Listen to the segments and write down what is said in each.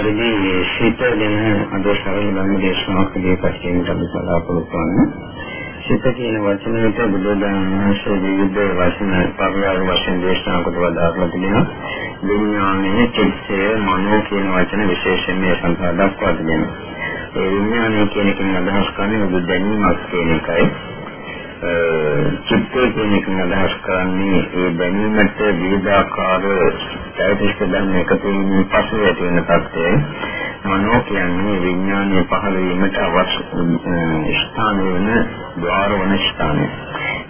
පරිදි සිත ගැන අද සරල ධර්ම දේශනාවක් ඉදිරිපත් කිරීමට අපි බලාපොරොත්තු වෙනවා. සිත කියන වචනයට බුදුදහම වහන්සේ විවිධ වචන පරිවාර වශයෙන් දේශනා කොට වදාළා තිබෙනවා. විඥානයේ චිත්තය මනෝ කියන වචන විශේෂයෙන් මේ සංඛා දක්වා තිබෙනවා. ඒ විඥානය කියන එකෙන් අදහස් කරන්නේ බුදු දැනීමක් කියන එකයි. චිත්තය කියන එකෙන් අදහස් කරන්නේ ඒ දැනීමට විවිධාකාර චෛතසික ධර්ම එකතු වීමෙන් පසු ඇති වෙන තත්ත්වය මනෝ කියන්නේ විඥානයේ පහළ වීමට අවශ්‍ය ස්ථාන වෙන ద్వාර වන ස්ථානය.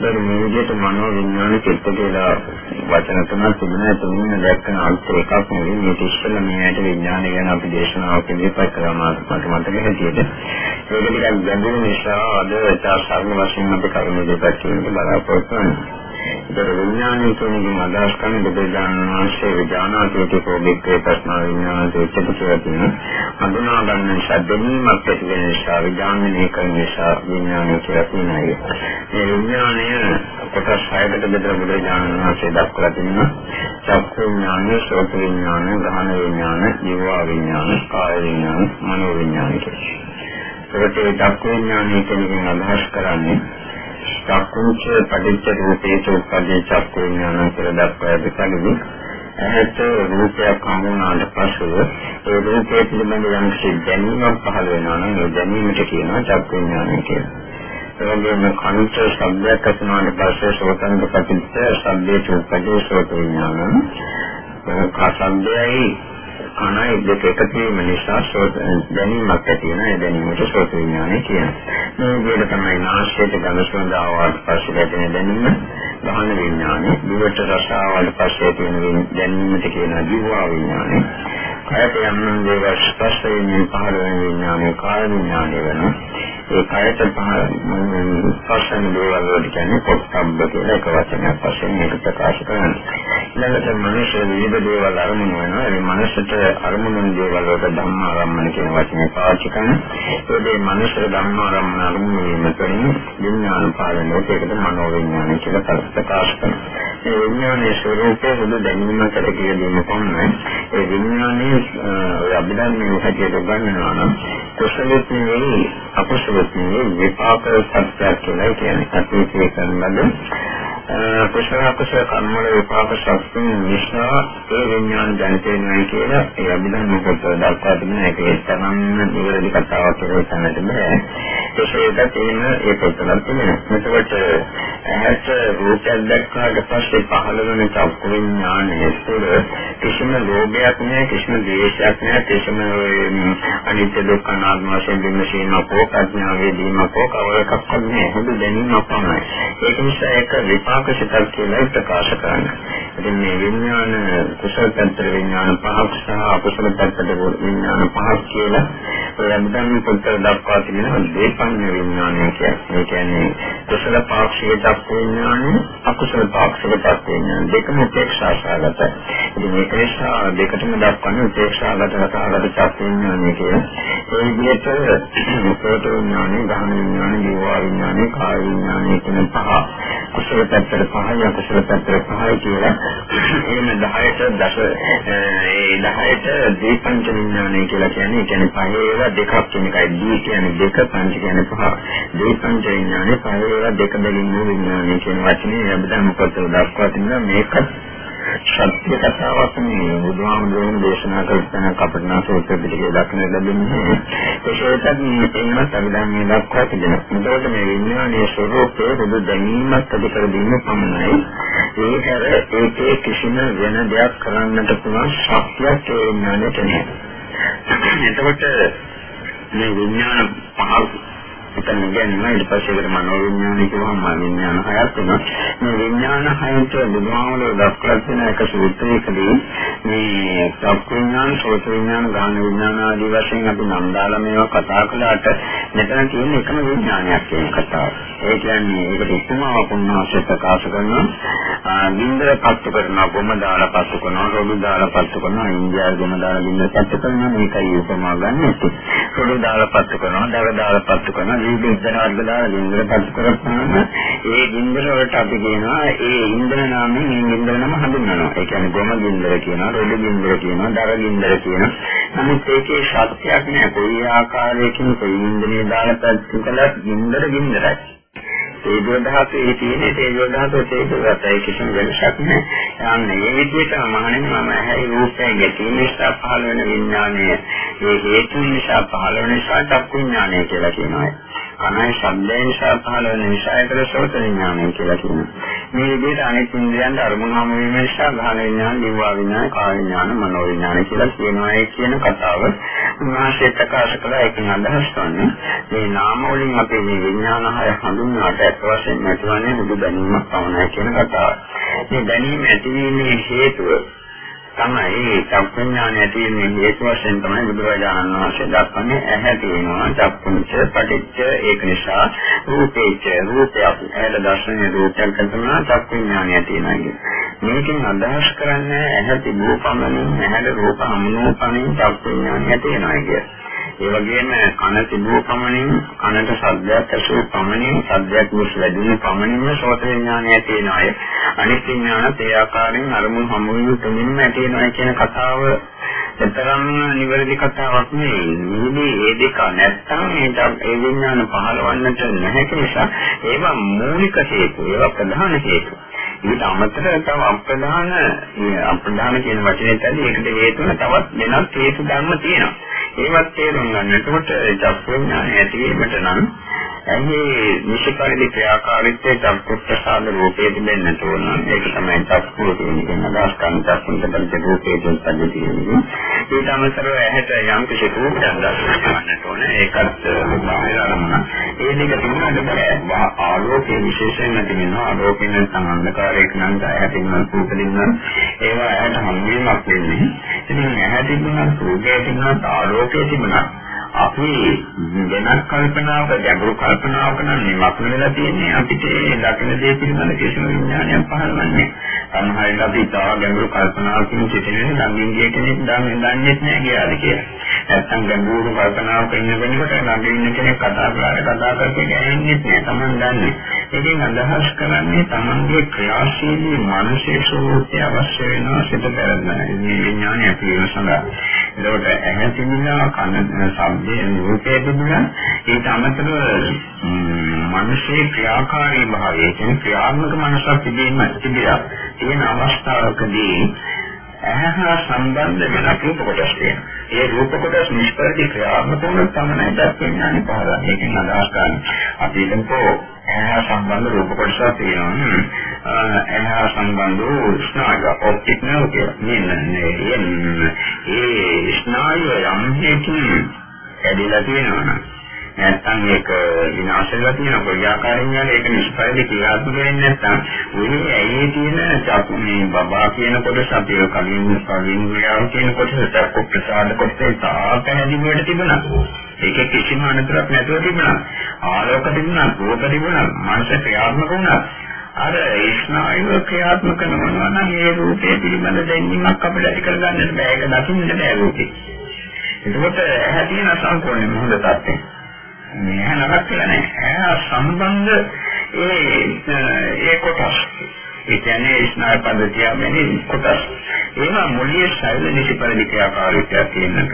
දැන් මේ විදිහට මනෝ විඥාන චිත්ත කියලා වචන තුනක් තිබුණා. තුන්වෙනි දැක්කන අර්ථ එකක් නෙවෙයි. මේ තිස්සල මේකට විඥාන ගැන අපි දේශනාවක් ඉදිරිපත් කරා මාතෘකාවට මතක හැටියට. ඒක ටිකක් ගැඹුරු නිසා අද චාර්සාර්ම වශයෙන් අපි කරුණු දෙකක් කියන්නේ බලාපොරොත්තු වෙනවා. ඒතර විඥානය කියන එකෙන් අදහස් කරන්නේ බුදුදානන් වහන්සේ විඥානාතීත කෝබික්කේ ප්‍රශ්න විඥානාතීත කියලා තියෙනවා. හඳුනා ගන්න ශබ්දනීමක් ඇති වෙන නිසා විඥානනය කරන නිසා විඥානය කියලා කියනවා. මේ විඥානය කොටස් හයකට බෙදලා බුදුදානන් වහන්සේ දක්වලා තිනවා. චක්කු විඥානය, සෝත විඥානය, ගහන විඥානය, ජීව විඥානය, කාය විඥානය, මනෝ විඥානය කියලා. ඒකට ඒ චක්කු විඥානය කියන එකෙන් අදහස් කරන්නේ චක්කුංච පටිච්ච රූපේච උපදී චක්කු විඥාන කියලා දක්වා දෙකලදී ඇහැට රූපයක් හමුනාට පසු ඒ රූපයේ පිළිබඳ යම් කිසි දැනීමක් පහළ වෙනවා නම් ඒ දැනීමට කියනවා චක්කු විඥානය කියලා. ඒ වගේම කනිච්ච ශබ්දයක් අසුනාට පස්සේ සෝතන්ත පටිච්ච ශබ්දේ උපදී සෝත විඥාන. කසන්දයයි කනයි දෙක එකතු වීම නිසා ශෝත දැනීමක් ඇති වෙන ඒ දැනීමට ශෝත විඥානය කියනවා. මේ විදිහට තමයි නාසයට ගඳ සුවඳ ආවට පස්සේ දැනෙන දැනීම ගහන විඥානය, දිවට රස ආවට පස්සේ තියෙන දැනීමට කියන දිවා විඥානය. කයට යම් දේවල් ස්පර්ශ වෙනින් පහළ වෙන විඥානය කාය විඥානය වෙනවා. ඒ කයට පහළ ස්පර්ශන දේවල් වලට කියන්නේ පොත්බ්බ කියලා එක වචනයක් වශයෙන් මේක ප්‍රකාශ කරනවා. ඊළඟට මනුෂ්‍ය විවිධ දේවල් අරමුණු වෙනවා. ඒ මනුෂ්‍යට අරමුණු දේවල් වලට ධම්මාරම්මන කියන වචනේ පාවිච්චි කරනවා. ඒ මනුෂ්‍ය ධම්මාරම්මන අරමුණු වීම තුළින් විඥාන පාලනය ඒකට මනෝ විඥානය කියලා ප්‍රකාශ කරනවා. ඒ විඥානයේ ස්වરૂපය හොඳ දැනීමකට කියදීම පමණයි. ඒ විඥානයේ ඔය අභිධර්මයේ හැටියට ගන්නවා නම් කුසලෙත් නෙවෙයි අකුසලෙත් නෙවෙයි විපාක සත්‍යයක් කියලා කියන්නේ. අතීතයේ කරන ලද කුසල අකුසල කර්ම වල විපාක ශක්තිය නිසා ඒ විඥාන ජනිත වෙනවා කියලා ඒ අභිධර්ම පොතේ දක්වා තිබෙන එක තරම් නිවැරදි කතාවක් කියලා හිතන්නට බෑ. ඒකේට තියෙන ඒ පොතවල තියෙන. එතකොට ඇහැට රූපයක් දැක්කාට පස්සේ පහළ වෙන චක්ක විඥානයේ තුළ කිසිම ලෝභයක් නැහැ කිසිම ද්වේෂයක් නැහැ කිසිම අනිත්‍ය දුක්ඛ අනාත්ම වශයෙන් විමසීමක් හෝ ප්‍රඥාවේ දීමක් හෝ කවරකක්වත් නැහැ. හොඳ දැනීමක් පමණයි. ඒක නිසා ඒක විපාක විපාක සිතක් කියලා ප්‍රකාශ කරනවා. ඉතින් මේ විඥාන කුසල පැත්තට විඥාන පහක් සහ අකුසල පැත්තට විඥාන පහක් කියලා ඔයන්දන් පොතේ දක්වා තිබෙනවා දීපඤ්ඤ විඥානය කියන්නේ. ඒ කියන්නේ කුසල පාක්ෂික චක්ක විඥානය අකුසල පාක්ෂික චක්ක විඥානය දෙකම උපේක්ෂා සහගතයි. ඉතින් මේක නිසා දෙකටම දක්වන්නේ උපේක්ෂාගත රසාගත චක්ක විඥානය කියන. ඒ විදිහට සෝත විඥානය, ගහන විඥානය, ජීව විඥානය, කාය විඥානය කියන පහ කුසල පැත්තට පහයි අකුසල පැත්තට පහයි කියලා. එහෙම 10ට දස ඒ 10ට දීපංච විඥානය කියලා කියන්නේ කියන්නේ පහේ ඒවා දෙකක් කියන එකයි. දී කියන්නේ දෙක පංච කියන්නේ පහ. දීපංච විඥානය පහේ ඒවා දෙක බැගින් විඥානය කියන වචනේ අපිට මොකද දක්වා තිනවා මේක සත්‍ය කතාවක් නෙවෙයි බුදුහාමුදුරුවෝ දේශනා කරන අපිට නම් සූත්‍ර පිටකේ දක්න ලැබෙන්නේ ඒකත් මේකෙන්ම සංවිධානය දක්වා තිබෙනවා. එතකොට මේ විඥානයේ ස්වરૂපය බුදු දැනීමක් ඇති කර දීම පමණයි. ඒකර ඒකේ කිසිම වෙන දෙයක් කරන්නට පුළුවන් ශක්තියක් ඒ විඥානයට නැහැ. එතකොට මේ විඥාන පහ එතන කියන්නේ ඊට පස්සේ ඒකට මනෝවිඥාන කියවම විඥාන හයක් වෙනවා. මේ විඥාන හයට බුදුහාමුදුරුවෝ දක්වලා තියෙන එක සූත්‍රයකදී මේ චක්ක විඥාන, සෝත විඥාන, ගාන විඥාන ආදී වශයෙන් අපි නම් දාලා මේවා කතා කළාට මෙතන තියෙන එකම විඥානයක් කියන කතාව. ඒ කියන්නේ ඒකට උපමාවක් උන්වහන්සේ ප්‍රකාශ කරනවා. ගින්දර පත්තු කරනවා ගොම දාලා පත්තු කරනවා රොඩු දාලා පත්තු කරනවා ඉන්දියාවේ ගොම දාලා ගින්දර පත්තු කරනවා මේකයි උපමා ගන්න රොඩු දාලා පත්තු කරනවා දර දාලා පත්තු කරනවා ජීවිත ඉන්ධන වර්ග දාලා ගින්දර පත්තු කරපුවාම ඒ ගින්දර වලට අපි කියනවා ඒ ඉන්ධන නාමයෙන් මේ ගින්දර නම හඳුන්වනවා. ඒ කියන්නේ ගොම ගින්දර කියනවා රොඩු ගින්දර කියනවා දර ගින්දර කියනවා. නමුත් ඒකේ සත්‍යයක් නෑ. කොයි ආකාරයකින් කොයි ඉන්ධනේ දාලා පත්තු කළත් ගින්දර ගින්දරයි. තේජෝ ධාතුවේ තියෙන තේජෝ ධාතුව තේජෝ ධාතයි කිසිම වෙනසක් නැහැ. යන්නේ මේ විදිහට මහණෙනි මම ඇහැයි රූපය ගැටීම නිසා පහළ වෙන විඥානය ඒ හේතු නිසා පහළ වෙන නිසා චක්කු විඥානය කියලා කියනවා. කනයි ශබ්දය නිසා පහළ වෙන නිසායතර සෝත විඥානය කියලා කියනවා. මේ විදිහට අනෙක් ඉන්ද්‍රයන්ට අරමුණු හමු වීම නිසා ගහන විඥාන, දිවවා විඥාන, කාය විඥාන, මනෝ විඥාන කියලා කියනවා ඒ කියන කතාව උන්වහන්සේ ප්‍රකාශ කළ එකෙන් අදහස් ගන්න මේ නාම වලින් අපේ මේ විඥාන හය හඳුන්වාට ඇත්ත වශයෙන්ම ඇතිවන්නේ බුදු දැනීමක් පමණයි කියන කතාව. මේ දැනීම ඇතිවීමේ හේතුව තමයි චක්කුඥාන ඇති වෙන හේතු වශයෙන් තමයි බුදුරජාණන් වහන්සේ දක්වන්නේ ඇහැ තියෙනවා චක්කුංච පටිච්ච ඒක නිසා රූපේච රූපය ඇහැට දර්ශනීය රූපයක් කරනවා චක්කුඥානය ඇති වෙනවා මේකෙන් අදහස් කරන්නේ ඇහැ තිබූ පමණින් ඇහැට රූප හමුනෝ පමණින් චක්කුඥානය ඇති වෙනවා කියන්නේ ඒ වගේම කන තිබූ පමණින් කනට ශබ්දයක් ඇසූ පමණින් ශබ්දයක් මුස් වැඩිම පමණින්ම සෝත විඥානය තියෙන අය අනිත් විඥානත් ඒ ආකාරයෙන් අරමුණු හමු වීම තුමින්ම තියෙනවා කියන කතාව එතරම් නිවැරදි කතාවක් නෙවෙයි. මේදී ඒ දෙක නැත්තම් ඒ විඥාන පහළවන්නට නැහැ නිසා ඒවා මූලික හේතු, ඒවා ප්‍රධාන හේතු. ඊට අමතරව තව අප්‍රධාන අප්‍රධාන කියන වචනේ තැදී ඒකට හේතුන තවත් වෙනත් හේතු ධර්ම තියෙනවා. ඒවත් තේරුම් ගන්න. එතකොට චක්කුඥාන ඇතිවීමට නම් ඇහි නිෂ්පරිදි ක්‍රියාකාරීත්වයේ චක්කුප්‍රසාද රූපයේ තිබෙන්නට ඕන. ඒක තමයි චක්කුව කියන්නේ. අදහස් කරන චක්කුන්ට පරිච්ඡ රූපයේ තුන්පද තියෙන්නේ. ඊට අමතරව ඇහැට යම් කිසි රූපයක් දැක්වන්නට ඕන. ඒකත් බාහිර අරමුණ. ඒ දෙක තුනකට බෑ. ආලෝකයේ විශේෂයෙන්ම තිබෙනවා. ආලෝකයෙන් නැත්නම් අන්ධකාරයක නම් ඇහැට ඉන්න රූප දෙන්න. ඒවා ඇහැට හම්බවීමක් වෙන්නේ. ඉතින් ඇහැට තිබුණා රූපයේ තිබුණා ආලෝකයේ තිබුණා අපි වෙනත් කල්පනාවක ගැඹුරු කල්පනාවක නම් නිමක් වෙලා තියෙන්නේ අපිට ඒ දකින දේ පිළිබඳ කිසිම විඥානයක් පහළවන්නේ සමහරවිට අපි තා ගැඹුරු කල්පනාවකින් සිටින්නේ ළඟින් ගිය කෙනෙක් දන්නේ නැහැ කියලා කියලා. නැත්තම් ගැඹුරු කල්පනාවක ඉන්න වෙනකොට ළඟ ඉන්න කෙනෙක් කතා කරලා කතා කරපේ ගැහෙන්නේ නැහැ. Taman දන්නේ. ඒකෙන් අදහස් කරන්නේ Tamanගේ ක්‍රියාශීලී මානසික ස්වરૂපය අවශ්‍ය වෙනවා සිත කරගන්න. මේ විඥානය ඇති වෙන සඳහා. ඒකට ඇහැ තිබුණා, කන ශබ්දයේ රූපය තිබුණා. ඊට අමතරව මිනිස්සේ ක්‍රියාකාරී භාවය කියන්නේ ක්‍රියාත්මක මනසක් තිබීම තිබිලා තියෙන අවස්ථාවකදී ඇහැ සම්බන්ධ වෙන රූප කොටස් තියෙනවා. ඒ රූප කොටස් නිෂ්පරිදි ක්‍රියාත්මක වුණොත් තමයි දක්වන්නේ පහළ. ඒකෙන් අදහස් ගන්න. අපි හිතමු ඇහැ සම්බන්ධ රූප කොටසක් තියෙනවා. ඇහැ සම්බන්ධ ස්නායු ඔප්ටික් නර්ව් කියලා. මේ ඒ ස්නායු යම් හේතුන් ඇදලා තියෙනවා. නැත්නම් ඒක විනාශ වෙලා තියෙන කොයි ආකාරයෙන් යන ඒක නිෂ්පයද ක්‍රියාත්මක වෙන්නේ නැත්නම් උනේ ඇයි තියෙන චක්කු මේ බබා කියන කොටස අපි කලින් කලින් ගියාම කියන කොටස චක්කු ප්‍රසාද කොටසේ තාපැහැදිලිවට තිබුණා. ඒක කිසිම අනතුරක් නැතුව තිබුණා. ආලෝක තිබුණා රූප තිබුණා මනස ක්‍රියාත්මක වුණා. අර ස්නායුව ක්‍රියාත්මක කරනවා නම් ඒ රූපේ පිළිබඳ දැනීමක් අපිට ඇති කරගන්නට බෑ. ඒක දකින්න බෑ රූපේ. එතකොට ඇහැ තියෙන සම්පූර්ණ මොහොත තත්ත්වය මේ නරක කියලා නෑ. සම්බන්ධ ඒ ඒ කොටස්. ඒ කියන්නේ ස්නායු පද්ධතිය වෙන්නේ කොටස්. ඒවා මුලිය ශෛල නිසිපරිදි ක්‍රියාකාරීත්වයක් තියෙනට.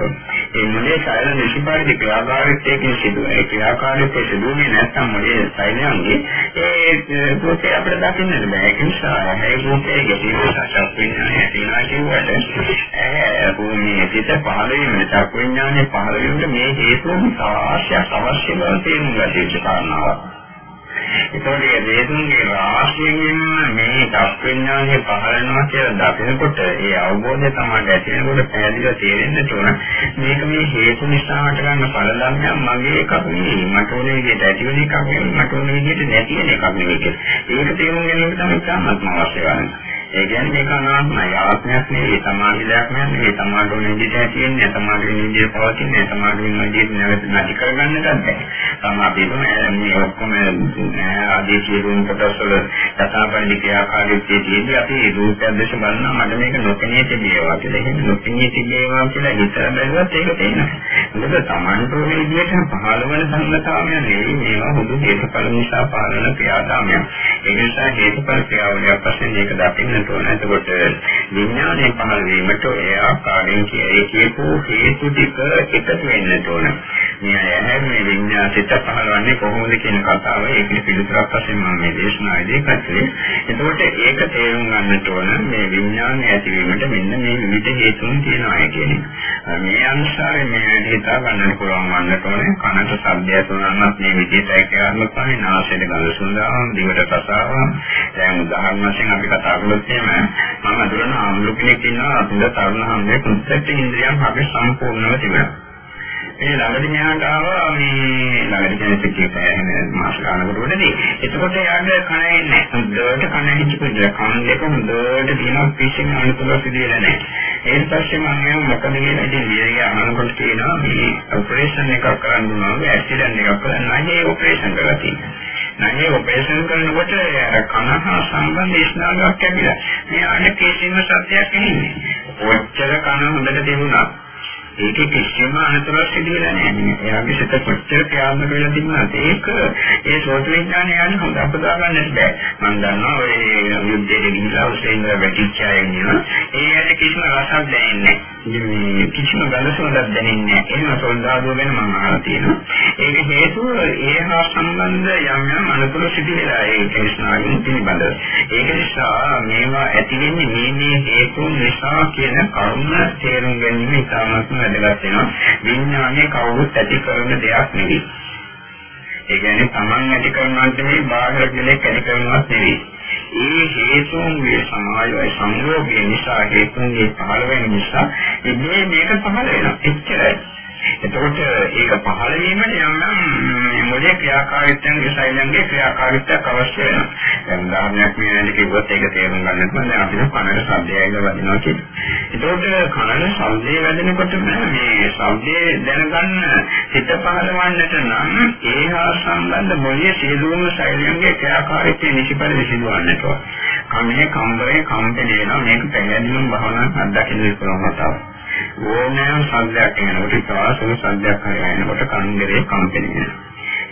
ඒ මුලිය ශෛල නිසිපරිදි ක්‍රියාකාරීත්වයෙන් සිදුවන ඒ ක්‍රියාකාරීත්වය සිදුවන්නේ නැත්නම් මුලිය ශෛලයන්ගේ ඒ රූපේ අපිට දකින්නට බෑ. ඒ නිසා ඒ රූපේ ගැටීම සත්‍ය විඥානය තියෙනවා කියුවට ඒ භූමියේ සිට පහළ වීම චක් විඥානයේ පහළ වීමට මේ හේතුන් අවශ්‍ය අවශ්‍ය බව තේරුම් ගත යුතු කාරණාවක්. ඒකෝට මේ වේදුන්ගේ රාශියෙන් මේ දක්විඥානයේ පහළනවා කියලා දකිනකොට ඒ අවබෝධය තමයි ඇති වෙනකොට පැහැදිලිව තේරෙන්න ඕන. මේක මේ හේතු නිසා හටගන්න ඵල ධර්මයක් මගේ එකක් නෙවෙයි. මට ඕන විදිහට ඇති වෙන එකක් නෙවෙයි. මට ඕන විදිහට නැති වෙන එකක් නෙවෙයි ඒක තේරුම් ගැනීම තමයි තාමත් අවශ්‍ය වන්නේ. ඒ කියන්නේ මේක අනාත්මයි ආත්මයක් නෙවෙයි සමාධි දෙයක් නෙවෙයි සමාධි වෙන විදිහට තියෙන්නේ සමාධි වෙන විදිහට පවතින්නේ සමාධි වෙන විදිහට නැවත නැති කරගන්නට බැහැ. සමාධියම මේ ඔක්කොම ආදී සියලුම කොටස් වල යථාපරිදි ක්‍රියාකාරීත්වයේ තියෙදි අපි රූපය දැස බලනවා මට මේක නොපෙනී තිබේවා කියලා. එහෙනම් නොපෙනී තිබේවා කියලා හිතලා බැලුවත් ඒක තේනවා. මොකද Tamanට මේ විදිහට පහළ වෙන සංගතාවය නෙවෙයි මේවා හුදු හේතුඵල නිසා පාලන ක්‍රියාදාමයක්. ඒ නිසා හේතුඵල ක්‍රියාවලියක් වශයෙන් මේක දකින්න වෙන්නට ඕන. එතකොට විඥානයේ පහළ වීමට ඒ ආකාරයෙන් කියේ කියපු හේතු ටික එකතු වෙන්නට ඕන. මේ ඇහැන්නේ විඥාසිත පහළවන්නේ කොහොමද කියන කතාව ඒකේ පිළිතුරක් වශයෙන් මම මේ දේශනාවේදී පැත්තේ. එතකොට ඒක තේරුම් ගන්නට ඕන මේ විඥානය ඇතිවීමට මෙන්න මේ විවිධ හේතුන් තියෙනවා කියන එක. මේ අනුසාරයෙන් මේ හිතා ගන්නට පුළුවන් වන්නට ඕනේ. කනට ශබ්දය තුනක් මේ විදිහට ඒකාත්මක පහේ නාසයට ගඳ සුවඳාවම දිවට රසාවම දැන් උදාහරණ වශයෙන් අපි කතා කළොත් එහෙම මම අඳුරන ආම්ලු කෙනෙක් ඉන්නවා අතුල තරුණ හැමෝම කුස්සට ඉන්ද්‍රියන් අපි සම්පූර්ණව තිබෙනවා. ඒ ළඟදී මෙහාට ආවා මේ ළඟදී කෙනෙක් එක්ක එහෙම මාස ගන්නකොට උඩදී. එතකොට යාගේ කන එන්නේ හොඳට කන හිච්චුපිට කන් දෙක හොඳට දිනක් පිසින් අනුතුල සිදුවෙලා නැහැ. ඊට පස්සේ මම මොකද කියලා ඉතින් ලියගේ අහනකොට කියනවා මේ ඔපරේෂන් එකක් කරන්න උනවා ඇක්සිඩන්ට් එකක් කරන්න නැහැ ඔපරේෂන් කරලා තියෙනවා. නැගේ ඔපරේෂන් කරනකොට කන හා සම්බන්ධ ස්නාගයක් ඇවිල්ලා මෙයාට කිසිම සත්‍යයක් නැහැ. ඔච්චර කන හොඳට තිබුණා. ඒකේ කිසිම අනතුරක් සිදුවෙලා නැහැ. එයාගේ සිත කොච්චර ක්‍රියාත්මක වෙලා තිබුණාද ඒක ඒ සෝත විඥානය යන හොඳ අපදා ගන්නට බෑ. මම දන්නවා ඔය යුද්ධයේ ගිහිලා උසෙන් වැටිච්ච අය ඉන්නවා. ඒ ඇයි කිසිම රසක් දැනෙන්නේ නැහැ. කිසිම ගලසුවක් දැනෙන්නේ නැහැ. එහෙම සොල්දාදුව ගැන මම අහලා තියෙනවා. ඒක හේතුව ඒ හා සම්බන්ධ යම් යම් අනතුරු සිදුවෙලා ඒ කේස්නාගෙන් පිළිබඳව. ඒක නිසා මේවා ඇති වෙන්නේ මේ මේ හේතුන් නිසා කියන කරුණ තේරුම් ගැනීම ඉතාමත් වැදගත් වෙනවා. විඥානයේ කවුරුත් ඇති කරන දෙයක් නෙවෙයි. ඒ කියන්නේ Taman ඇති කරනවත් නෙවෙයි බාහිර කෙනෙක් ඇති කරනවත් නෙවෙයි. ඒ හේතුන්ගේ සමායය සංයෝගය නිසා හේතුන්ගේ පහළ වෙන නිසා ඉන්නේ මේක පහළ වෙනවා. එච්චරයි. එතකොට ඒක පහළ වීමට යම් යම් මොලේ ක්‍රියාකාරීත්වයන්ගේ සෛලයන්ගේ ක්‍රියාකාරීත්වයක් අවශ්‍ය වෙනවා. දැන් උදාහරණයක් මේ කිව්වොත් ඒක තේරුම් ගන්නත් මම දැන් අපිට කනට ශබ්දයයි වදිනවා කියන්නේ. එතකොට කනට ශබ්දය වැදෙනකොට මේ ශබ්දය දැනගන්න හිත පහළවන්නට නම් ඒහා සම්බන්ධ මොලේ සියලුම සෛලයන්ගේ ක්‍රියාකාරීත්වය නිසිපරිදි සිදුවන්නට ඕන. කමේ කම්බරේ කම්පණය වෙනවා මේක පැහැදිලිවම භවනාවක් අත්දකින්න පුළුවන් කතාවක්. ඕනෑම සද්දයක් එනකොට ඉතාලසන සද්දයක් හරි එනකොට කන්දරේ කම්පණය වෙනවා.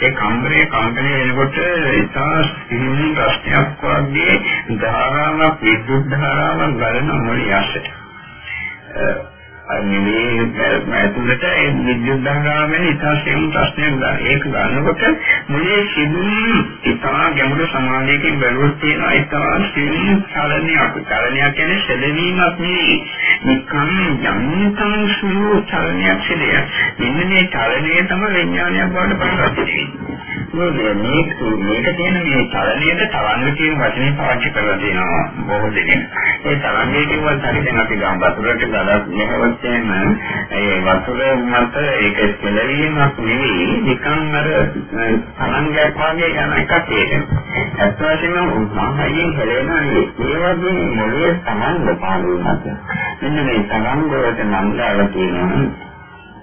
ඒ කම්බරේ කම්පණය වෙනකොට ඉතා සිහින් ප්‍රශ්නයක් වගේ ධාරාවක් විද්‍යුත් ධාරාවක් ගලන මොළය ඇසට. මේ ඇතුළට ඒ විද්‍යුත් ධාරාව වෙන ඉතාලසෙන් ප්‍රශ්නයක් ගන්න. ඒක ගන්නකොට මොලේ සිදුම් ඉතා ගැඹුරු සමාධියකින් බැලුවොත් තියෙනවා ඉතා සිහින් චලනයක්. චලනයක් කියන්නේ සැලවීමක් නෙවෙයි. නිකම් යන්තම් සුළු චලනයක් සිදුවේ. මෙන්න මේ චලනය තමයි විඥානයක් බවට පත් වෙන්නේ. මේක මේක තියෙන මේ චලනයට තරංග කියන වචනේ පාවිච්චි කරලා තියෙනවා බොහෝ දෙනෙක්. ඒ තරංගය කියුවත් හරි දැන් අපි ගම් වතුරට ගලක් මෙහෙවත් එහෙම ඒ වතුර මත ඒක පෙළවීමක් නෙවෙයි නිකන් අර තරංගයක් වගේ යන එකක් ඒක. ඇත්ත වශයෙන්ම මහයෙන් හැලෙනවා ඒ වගේ මොළයේ තමන් පාළුවීමක්. මෙන්න මේ තරංග වලට නම් දාලා තියෙනවා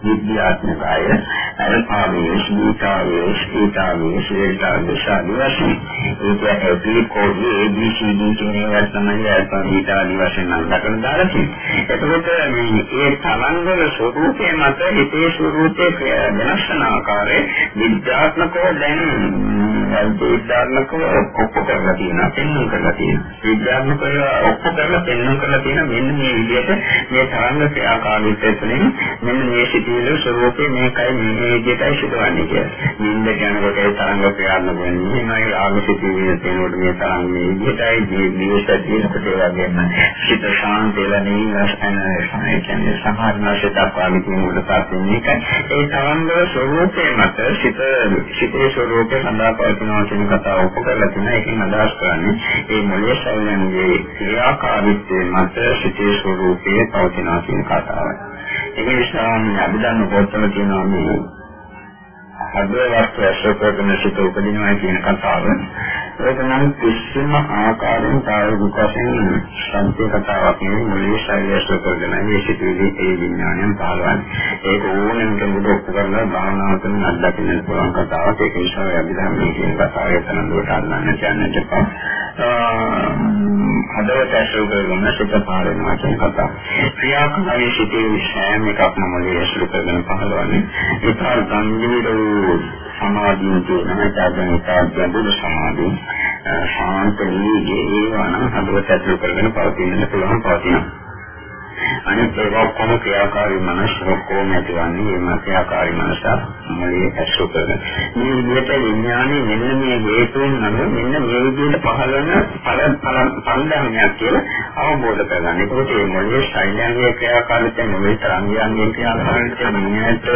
විද්‍යාත්මකය අල්පාවේ ස්මීතාවේ ස්කීතාවේ ශ්‍රේෂ්ඨ දශාදී වශයෙන් ඒක ඇපි කෝඩි ABCD කියන ඒවා තමයි අල්පා බීටා ආදී වශයෙන් නම් දක්වන දාලා තියෙන්නේ. එතකොට මේ ඒ තරංගවල ස්වરૂපයේ මත හිතේ ස්වરૂපයේ වෙනස් වෙන ආකාරයේ විද්‍යාත්මකව දැන් අයිති විද්‍යාත්මකව ඔක්කොම කරලා තියෙනවා පෙන්වන්න කරලා තියෙනවා. විද්‍යාත්මකව ඔක්කොම කරලා පෙන්වන්න කරලා තියෙන මෙන්න මේ විදිහට මේ තරංග ක්‍රියාකාරීත්වය තුළින් මෙන්න මේ සිදුවීම් ස්වરૂපේ මේකයි මේ විදිහටයි සිදුවන්නේ කියලා. නිින්ද යනකොට ඒ තරංග ක්‍රියාත්මක වෙන්නේ නයි ආග සිදුවීම් තියෙනකොට මේ තරංග මේ විදිහටයි මේ නිවස තියෙනකොට ඒ වගේම සිත ශාන්ත වෙලා නිවස්සන ඒ කියන්නේ සමහරවිට දක්වා විදිහට පාස් වෙන එක ඒ තරංග ස්වરૂපේ මත සිත සිතේ ස්වરૂපේ සඳහා පවතිනවා කියන කතාව ඔප කරලා තියෙනවා. ඒකෙන් අදහස් කරන්නේ ඒ මොළයේ ශරීරයේ ක්‍රියාකාරීත්වයේ මත සිතේ ස්වરૂපයේ පවතිනවා කියන කතාවයි. ඒක නිසා අභිධර්ම පොත්වල තියෙනවා මේ හදවත වස්තු අශෝකගෙන සිට උපදිනවා කියන කතාව. ඒක නම් කිසිම ආකාරයෙන් ප්‍රායෝගික වශයෙන් සංකේ කතාවක් නෙවෙයි මුලින් ශෛලිය සුපරගෙන මේ සිටිවිලි ඒ විඥානයන් පහළවන්නේ. ඒක ඕනෙම කෙනෙකුට ඔප්පු කරලා භාවනාව කරන අත්දකින්න පුළුවන් කතාවක්. ඒක නිසා අභිධර්මයේ කියන කතාව එතන දුරට අල්ලන්න යන්නට එපා. හදවත ඇසුරු කරගෙන සිත පාරෙනවා කියන කතාව. ක්‍රියාකාරී සිටිවිලි සෑම එකක්ම මුලින් ඇසුරු කරගෙන පහළවන්නේ. ඒක ගම්බීර වූ සමාධිය කියන නැත්නම් ගැඹුරු සමාධිය ශාන්ත වීගේ ඒවනම් හදවත ඇතුළු කරගෙන පවතින්න පුළුවන් පවතිනවා. අනිත් ඒවා කොහොම ක්‍රියාකාරී මනස ඔක්කොම ඇතිවන්නේ මේ ක්‍රියාකාරී මනස මොලේ ඇසුර කරන. මේ විදිහට විඥානයේ මෙන්න මේ හේතුන් නම් මෙන්න මේ විදිහට පහළ වෙන පල පල පන්දමයක් කියලා අවබෝධ කරගන්න. ඒකෝට මේ මොලේ ශෛලයන්ගේ ක්‍රියාකාරීත්වය මොලේ තරංගයන්ගේ ක්‍රියාකාරීත්වය මෙන්නට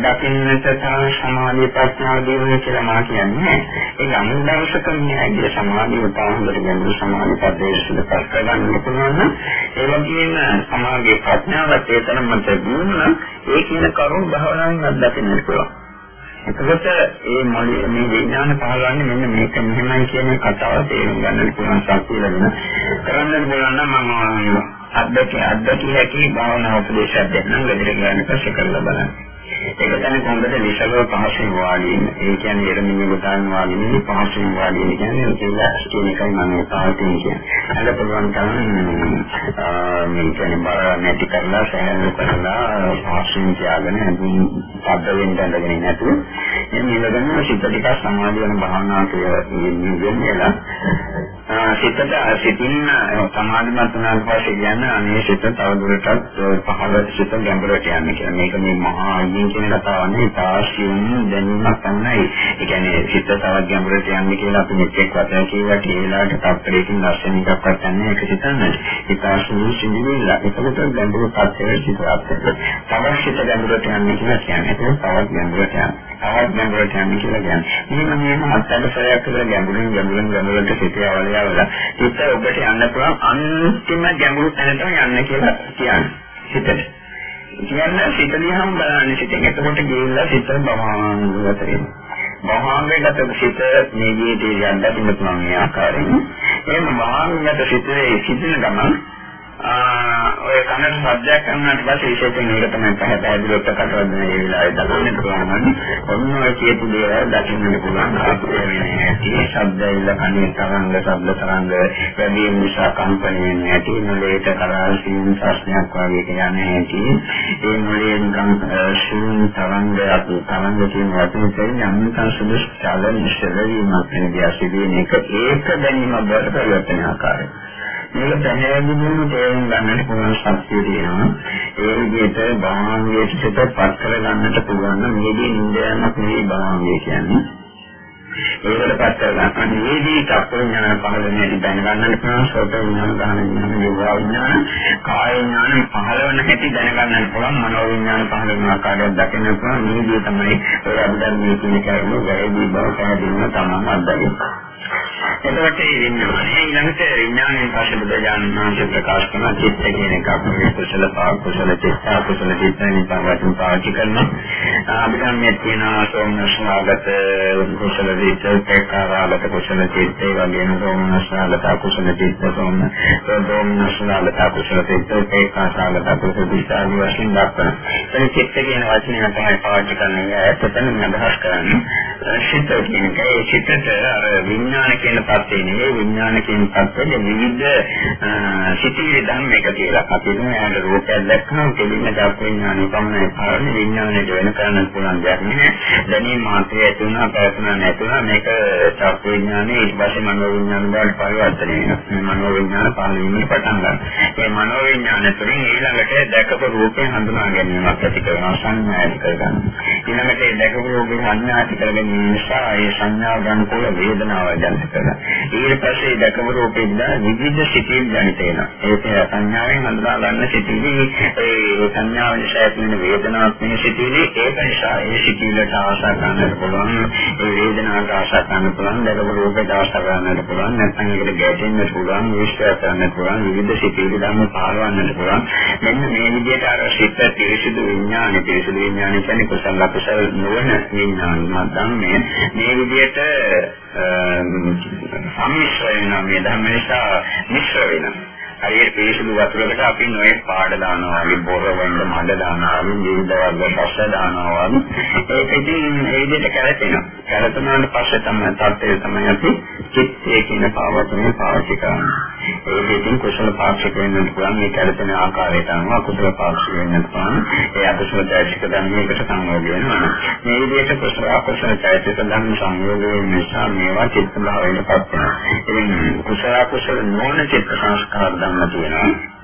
දකින්නට තම සමාධි ප්‍රඥාව දිනු කියලා මා කියන්නේ. ඒ යම් දවසක මේ සමාධිය උදාහරණයක් ගන්න සමාධි පදේශිත කරගන්න පුළුවන් නම් ඒ වගේම සමාගයේ ප්‍රඥාවත් ඒතරම් තිබුණා ඒ කියන කරුණ භාවනාවෙන් අත්දකින්න පුළුවන්. එතකොට මේ මොළේ මේ විඥාන පහළවන්නේ මෙන්න මේක මෙහෙමයි කියන කතාව තේරුම් ගන්න පුළුවන් ශක්තිය ලැබෙන. කරන්න පුළුවන් නම් මම අත්දැකිය අත්දැකිය හැකි භාවනා උපදේශයක් දෙන්නම් වැඩි ගන්න පස්සේ කරලා බලන්න. ඒක තමයි කොහොමද විශාලව පහසුවෙන් වාඩි වෙන්නේ. ඒ කියන්නේ එරමිනි ගොතන් වාඩි වෙන්නේ පහසුවෙන් වාඩි වෙන්නේ කියන්නේ ඒක ස්ටෝන් එකයි මම පාවිච්චි කියන්නේ. අද පුළුවන් තරම් මේ කියන්නේ බර නැති කරලා සෑහළු කරලා පහසුවෙන් තියාගෙන පද්ද වෙන්න දෙන්නේ නැතුව මේ නිලගෙන සිත ටිකක් සමාධිය වෙන භාවනා කියලා වෙන්නේලා සිතට සිතින් සමාධිමත් වුණාට පස්සේ කියන්නේ අනේ සිත තවදුරටත් පහළ සිත ගැඹුරට යන්නේ කියලා. මේක මේ මහා අයින් කියන කතාවක් නෙවෙයි තාක්ෂණ දැනීමක් තමයි. ඒ කියන්නේ සිත තවත් ගැඹුරට යන්නේ කියලා අපි මෙතෙක් වචන කියවට ඒ වෙලාවට තත්පරයකින් ලක්ෂණ එකක්වත් නැහැ ඒක හිතන්නේ. ඒ තාක්ෂණ සිදුවිලා ඒකට ගැඹුරු පස්සේ සිතවත්. තවත් සිත ගැඹුරට යන්නේ කියලා කියන්නේ. ඒක තවත් ගැඹුරට යන්නේ. තවත් ගැඹුරට යන්නේ කියලා කියන්නේ. මේක මේ අත්දැකීමක් කියලා ගැඹුරින් ගැඹුරින් ගැඹුරට සිතේ අවලය යවලා හිත ඔබට යන්න පුළුවන් අන්තිම ගැඹුරු තැනට යන්න කියලා කියන්නේ. හිතට. කියන්නේ සිත දිහාම බලන්නේ සිතෙන්. එතකොට ගිහිල්ලා සිත බවාංගගත වෙනවා. බවාංගගත සිත මේ ජීවිතේ යන්න දෙන්න පුළුවන් මේ ආකාරයෙන්. එහෙනම් බවාංගගත සිතේ සිටින ගමන් ඔය කනට සබ්ජෙක්ට් කරනාට පස්සේ විශේෂයෙන් මේක තමයි පැහැදිලිව ප්‍රකට වෙන මේ වෙලාවේ දකින්න පුළුවන්. ඔන්න ඔය කියපු දේවල් දකින්න පුළුවන්. ආපේ වෙන්නේ ඇති ශබ්දයිල කනේ තරංග ශබ්ද තරංග වැඩි නිසා කම්පණය වෙන්නේ ඇති මොලේට කරාල් සීන් ප්‍රශ්නයක් වගේ කියන්නේ ඇති. ඒ මොලේන් කම් සීන් තරංග අතු තරංග කියන වචනේ කියන්නේ අනිකන් සුදුස් චලන ඉස්සෙල්ලීමක් වෙන දියසිදීන එක ඒක දැනීම බවට පරිවර්තන ආකාරය. මේක පැහැදිලිවම තේරුම් ගන්නට පුළුවන් ශක්තිය තියෙනවා. ඒ විදිහට භාවනාවේ සිටපත් කර ගන්නට පුළුවන් නම් මේදී නින්දයන්ක් නෙවෙයි භාවනාවේ කියන්නේ. ඒකට පත් කරගන්න මේදී චක්කඥාන පහළ වෙන්නේ දැනගන්නට පුළුවන් සෝත විඥාන ගහන විඥාන යෝගා විඥාන කාය විඥාන පහළ වෙන හැටි දැනගන්නට පුළුවන් මනෝ විඥාන පහළ වෙන ආකාරයක් දකින්න පුළුවන් මේදී තමයි ඔය අභිධර්මයේ කියන කරුණු වැරදි බව පැහැදිලිව තමයි අත්දැකීම. එතකොට මේ විඥානය ඊළඟට විඥානයේ පස්සේ බුදුජානක මහන්සිය ප්‍රකාශ කරන චිත්ත කියන එක අපේ කුසල පාව කුසල චිත්ත කුසල චිත්ත නිකන් වශයෙන් පාවිච්චි කරනවා. අපිට මේ තියෙන සෝමනස්නාගත කුසල චිත්ත ඒකාරාගත කුසල චිත්ත ඒ වගේම සෝමනස්නාගත කුසල චිත්ත සෝම සෝමනස්නාගත කුසල චිත්ත ඒකාරාගත කුසල චිත්ත ආදී වශයෙන් දක්වනවා. ඒ චිත්ත කියන වචනේ තමයි පාවිච්චි කරන්නේ. ඇත්තටම අදහස් කරන්නේ චිත්ත කියන එක ඒ චිත්තට අර විඥාන කියන පැත්තේ නෙවෙයි විඥාන කියන පැත්තේ විවිධ සිතිවිලි ධර්ම එක කියලා. අපි හිතමු යාට රූපයක් දැක්කම කෙලින්ම දක් විඥානය පමණයි පාරන්නේ විඥානයට වෙන කරන්න පුළුවන් දෙයක් නෑ. දැනීම මාත්‍රය ඇති වුණා පැවතුණා නැතුණා මේක චක් විඥානේ ඊට පස්සේ මනෝ විඥාන බවට පරිවර්තනය වෙනවා. මේ මනෝ විඥාන පහළ වීමට පටන් ගන්නවා. මේ මනෝ විඥාන තුළින් ඊළඟට දැකපු රූපේ හඳුනා ගැනීමක් ඇති කරනවා සංඥා ඇති කරගන්නවා. ඊළඟට දැකපු රූපේ සංඥා ඇති කර ගැනීම නිසා ඒ සංඥාව ගන්නකොට වේදනාව දැනෙනවා. කරලා ඊට පස්සේ දැකම රූපෙන්ද විවිධ සිතිවිලි දැනිට එනවා ඒක සංඥාවෙන් හඳුනා ගන්න සිතිවිලි ඒ සංඥාව නිසා ඇතිවන වේදනාවක් වෙන සිතිවිලි ඒක නිසා ඒ සිතිවිලට ආශා කරන්නට පුළුවන් ඒ වේදනාවට ආශා කරන්න පුළුවන් දැකම රූපයට ආශා කරන්නට පුළුවන් නැත්නම් ඒකට ගැටෙන්නට පුළුවන් විශ්වාස කරන්නට පුළුවන් විවිධ සිතිවිලි ධර්ම පාරවන්නට පුළුවන්. මෙන්න මේ විදිහට අර සිත පිරිසිදු විඥාන පිරිසිදු විඥාන කියන්නේ කුසල අකුසල නොවන විඥාන ධර්මයේ මේ විදිහට සම්මිශ්‍ර වෙනවා. මේ ධර්ම නිසා මිශ්‍ර වෙනවා. හරියට පිරිසිදු වතුරකට අපි නොයෙක් පාඩ දානවා වගේ බොර වෙන්න මඩ දානවා වගේ විවිධ වර්ග පස්ස දානවා වගේ. ඒක ඉතින් ඒ විදිහට කරකිනවා. කරකිනාට පස්සේ තමයි තත්ත්වය තමයි අපි චිත්තය කියන පාවතනේ පාවිච්චි කරන්නේ. ඒ දෙකින් කුසල පාක්ෂික වෙන්න පුළුවන්. මේ කරකින ආකාරයට අනුව අකුසල පාක්ෂික වෙන්න පුළුවන්. ඒ අකුසල චෛතසික ධර්මයකට සංයෝග වෙනවා. මේ විදිහට කුසල අකුසල චෛතසික ධර්ම සංයෝග වෙන නිසා මේවා චිත්ත භාවයට පත් වෙනවා. ඉතින් කුසල අකුසල නොවන චිත්ත සංස්කාර ගන්න තියෙනවා.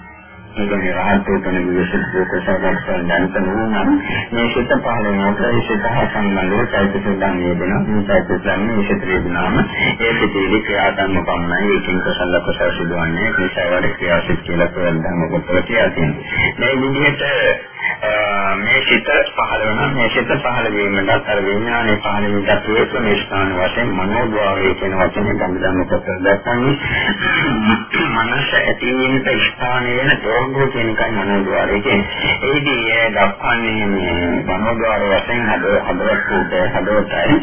ඒකේ රහතෝතන විශේෂ ප්‍රසාරයන් දැනගෙන නම් මේ සිත පහළ වෙනකොට ඒ සිත හා සම්බන්ධව චෛතසික ධර්මයේ දෙන මේ චෛතසික ධර්මයේ විශේෂ වේදනාම ඒ සිතේ ක්‍රියාදාම පමණයි. ඒකින් කුසල කුසල සිදුවන්නේ. ඒ සේවර ක්‍රියාසිත කියලා කියන ධර්ම කොට කියලා තියෙනවා. මේ විදිහට මේ සිත පහළ වෙන මේ සිත පහළ වීමකට අර විඥානයේ පහළ වීමකට හේතු මේ ස්ථාන වශයෙන් මනෝද්වාරයේ කියන වචනේ ගම්බදන්න කොට දක්වන්නේ මනස ඇතිවීමට ස්ථාන වෙන දෝංගෝ කියන එකයි මනෝද්වාරය කියන්නේ. ඒදී ඒ දක්වන්නේ මේ මනෝද්වාර වශයෙන් හදවත කොට හදවතයි.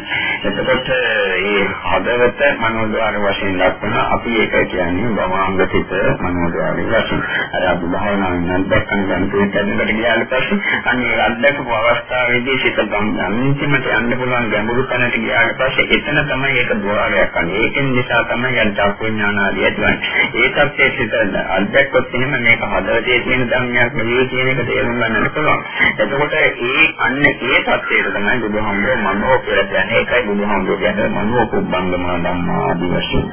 එතකොට මේ හදවත මනෝද්වාර වශයෙන් දක්වන අපි ඒක කියන්නේ භවංග සිත මනෝද්වාරය වශයෙන්. අර අපි භාවනාවෙන් නම් දක්වන ගන්න දෙයකට ගියාට පස්සේ අනේ අත්දැකපු අවස්ථාවේදී සිත අන්තිමට යන්න පුළුවන් ගැඹුරු තැනට ගියාට පස්සේ එතන තමයි ඒක ద్వාරයක් අනේ ඒකෙන් නිසා තමයි යන චක්කුඥාන ආදී ඇතිවන්නේ ඒ තත්ත්වයේ සිත අත්දැක්කොත් එහෙම මේක හදවතේ තියෙන ධර්මයක් නෙවෙයි කියන එක තේරුම් ගන්නට පුළුවන් එතකොට ඒ අන්න ඒ තත්ත්වයට තමයි බුදුහාමුදුරුවෝ මනෝ කියලා කියන්නේ ඒකයි බුදුහාමුදුරුවෝ කියන්නේ මනෝ කුබ්බංගම ධම්මා ආදී වශයෙන්